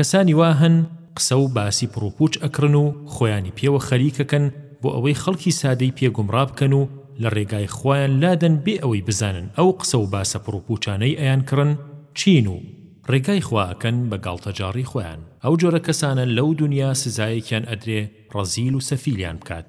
کەسانی وا هەن قسە و باسی پڕوپوچ ئەکڕن و خۆیانی پێوە خەریکەکەن بۆ ئەوەی خەڵکی سادەی پێ گومڕا بکەن و لە ڕێگای خوایان لادەن بێ ئەوەی بزانن ئەو قسە و باسە پڕوپوچانەی ئەیان کڕن چین و ڕێگای خوا ئەکەن بە گاڵتەجاڕی خۆیان ئەو جۆرە کەسانە لەو دونیا سزایەکیان ئەدرێ ڕەزیل و سەفیلیان بکات.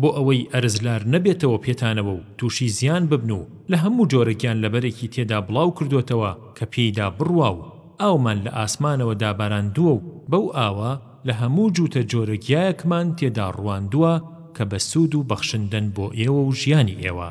بۆ ئەوەی ئەرزلار نەبێتەوە پێتانەوە و تووشی زیان ببن و لە هەموو جۆرە گیانلەبەرێکی تێدا بڵاو کردۆتەوە کە پێیدا بڕوا و ئاومان لە ئاسمانەوە داباراندووە و بەو ئاوە لە هەموو جووتە جۆرە گیایەکمان تێدا ڕواندووە کە بەسوود و بەخشندەن بۆ ئێوە و ژیانی ئێوە.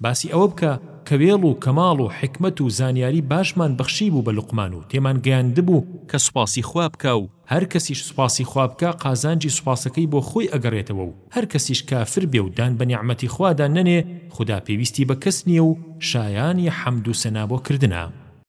باسی ئەوە بکە کە وێڵ و کەماڵ و حیکمەت و زانیاری باشمان بەخشیبوو بە لوقمان و تێمان گەیاندبوو کە سوپاسی خوا بکا و هەر کەسیش سوپاسی خوا بکا قازانجی سوپاسەکەی بۆ خۆی ئەگەڕێتەوە و هەر کەسیش کافر بێ و دان بە نیعمەتی خوادا نەنێ خودا پێویستی بە کەس نییە و شایانی حەمد و سەنا بۆ کردنە.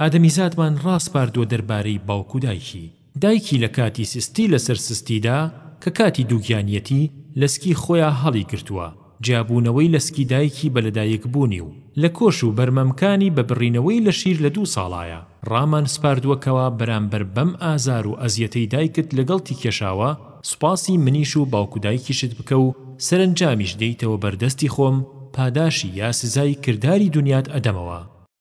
ئادەمیزادمان ڕاسپاردووە دەربارەی باوک و دایکی. دایکی لە کاتی سستی لەسەر سستیدا کە کاتی دووگیانیەتی لە سکی خۆیا هەڵی گرتووە، جیابوونەوەی لە سکی دایکی بە لەدایکبوونی و لە کۆش و بەرمەمکانی بە بڕینەوەی لە شیر لە دوو ساڵایە ڕامان سپاردووە کەوا بەرامبەر بەم ئازار و ئەزیەتەی دایکت لەگەڵتی کێشاوە سوپاسی منیش و باوک و دایکیشت بکە و سەرەنجامیش دێیتەوە بەر دەستی خۆم پاداشی یا سزای کرداری دونیات ئەدەمەوە.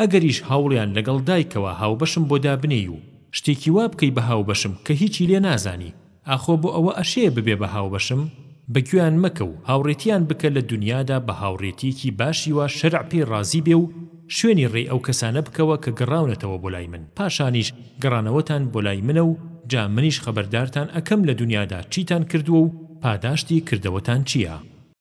ئەگەریش هەوڵیان لەگەڵ دایکەوە هاوبەشم بۆ دابنێی و شتێکی وا بکەی بە هاوبەشم کە هیچی لێ نازانی، ئاخۆ بۆ ئەوە ئەشێ ببێ بە هاوبەشم؟ بە گوێیان مەکە و هاوڕێتییان بکە لە دونیادا بە هاوڕێتییەکی باشی وا شەرع پێی ڕازی بێ و شوێنی ڕێی ئەو کەسانە بکەوە کە گەڕاونەتەوە بۆ لای من، پاشانیش گەڕانەوەتان بۆ لای منە و جا منیش خەبەردارتان ئەکەم لە دونیادا چیتان کردووە و پاداشتی کردەوەتان چییە.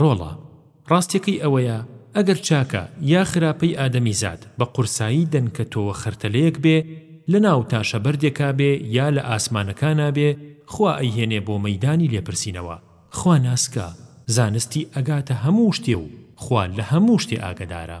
ڕۆڵە ڕاستیەکەی ئەوەیە ئەگەر چاکە یا خراپەی ئادەمیزاد بە قورسایی دەنکە تۆوە خرتەلەیەک بێ لە ناو تاشە بەردێکا بێ یا لە ئاسمانەکانا بێ خوا ئەیهێنێ بۆ مەیدانی لێپرسینەوە خوا ناسکە زانستی ئەگاتە هەموو شتێ و خوا لە هەموو شتێ ئاگەدارە.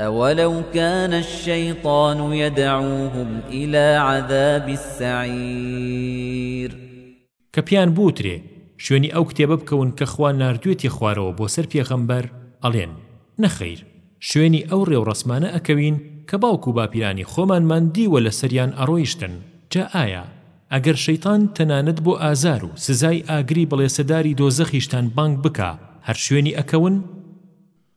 أَوَلَوْ كَانَ الشَّيْطَانُ يَدْعُوهُمْ إِلَىٰ عَذَابِ السَّعِيرِ کە پێیان بوترێ، شوێنی ئەو کتێبە بکەون کە خوا ناردوێتیە خوارەوە بۆ سەر پێغەمبەر، ئەڵێن، نەخەیر، شوێنی ئەو ڕێوڕەسمانە ئەکەوین کە باوک و باپیرانی خۆمانمان دیوە لەسەریان ئەڕۆیشتن، جا ئایا ئەگەر شەیتان تەنانەت بۆ ئازار و سزای ئاگری بڵێسەداری دۆزەخیشتان بانگ بکا هەر شوێنی ئەکەون؟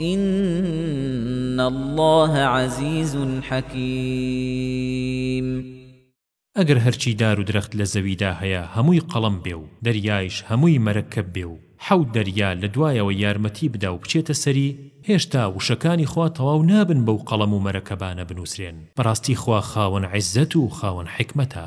ان اللە عزیز حکیم. ئەگەر هەرچی دار و درەخت لە زەویدا هەیە هەمووی قەڵەم بێ و دەریایش هەمووی مەرەکەب بێ و حەوت دەریا لە دوایەوە یارمەتی بدا و بچێتە سەری، هێشتا وشەکانی خوا تەواو نابن بەو قەڵەم و مەرەکەبانە بنووسرێن. بەڕاستی خوا خاوەن عیززەت و خاوەن حیکمەتە.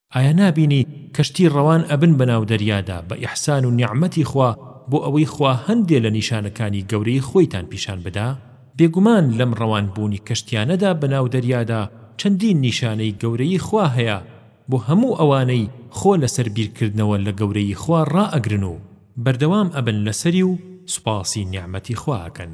ئایا نابینی کەشتی ڕەوان ئەبن بەناو دەریادا بە ئیحسان و نیعمەتی خوا بۆ ئەوەی خوا هەندێ لە نیشانەکانی گەورەی خۆیتان پیشان بدا؟ بێگومان لەم ڕەوان بوونی کەشتیانەدا بەناو دەریادا چەندین نیشانەی گەورەی خوا هەیە بۆ هەموو ئەوانەی خۆ لەسەر بیرکردنەوە لە گەورەی خوا ڕائەگرن و بەردەوام ئەبن لەسەری و سوپاسی نیعمەتی خوا ئەکەن.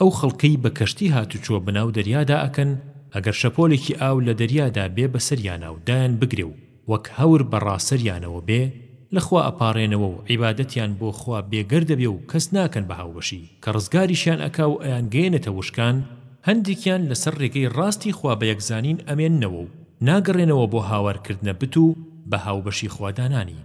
ئەو خەڵکەی بە کەشتی هاتوچۆ بەناو دەریادا ئەکەن ئەگەر شەپۆلێکی ئاو لە دەریادا بێ بەسەریانا و دایان بگرێ و وەک هەور بە ڕاسەریانەوە بێ لە خوا ئەپاڕێنەوە و عیبادەتیان بۆ خوا بێگەرد دەبێ و کەس ناکەن بە هاوبەشی کە ڕزگاریشیان ئەکا و ئەیانگەیەنێتە وشکان هەندێکیان لەسەر ڕێگەی ڕاستی خوا بە یەکزانین ئەمێننەوە و ناگەڕێنەوە بۆ هاوارکردنە بت و بە هاوبەشی خوا دانانی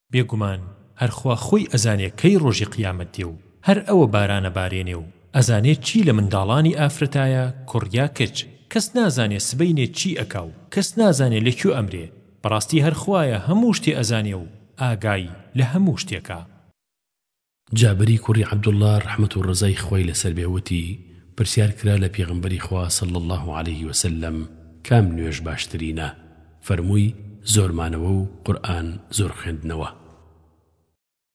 بێگومان هەر خوا خۆی ئەزانێ کەی ڕۆژی قیامەت دێ و هەر ئەوە باران ئەبارێنێ و ئەزانێ چی لە منداڵانی ئافرەتایە کوڕ یا کچ کەس نازانێ سبەینێ چی ئەکا و کەس نازانێ لە کوێ ئەمرێ بەڕاستی هەر خوایە هەموو شتێ ئەزانێ و ئاگای لە هەموو شتێکە. جابری کوڕی عبداللە ڕەحمەت و ڕەزای خوای لەسەر بێ وتی، پرسیار کرا لە پێغەمبەری خوا صلی اللە علیە وسلم، کام نوێژ باشترینە؟ فەرمووی، زۆر مانەوە و قورئان زۆر خوێندنەوە.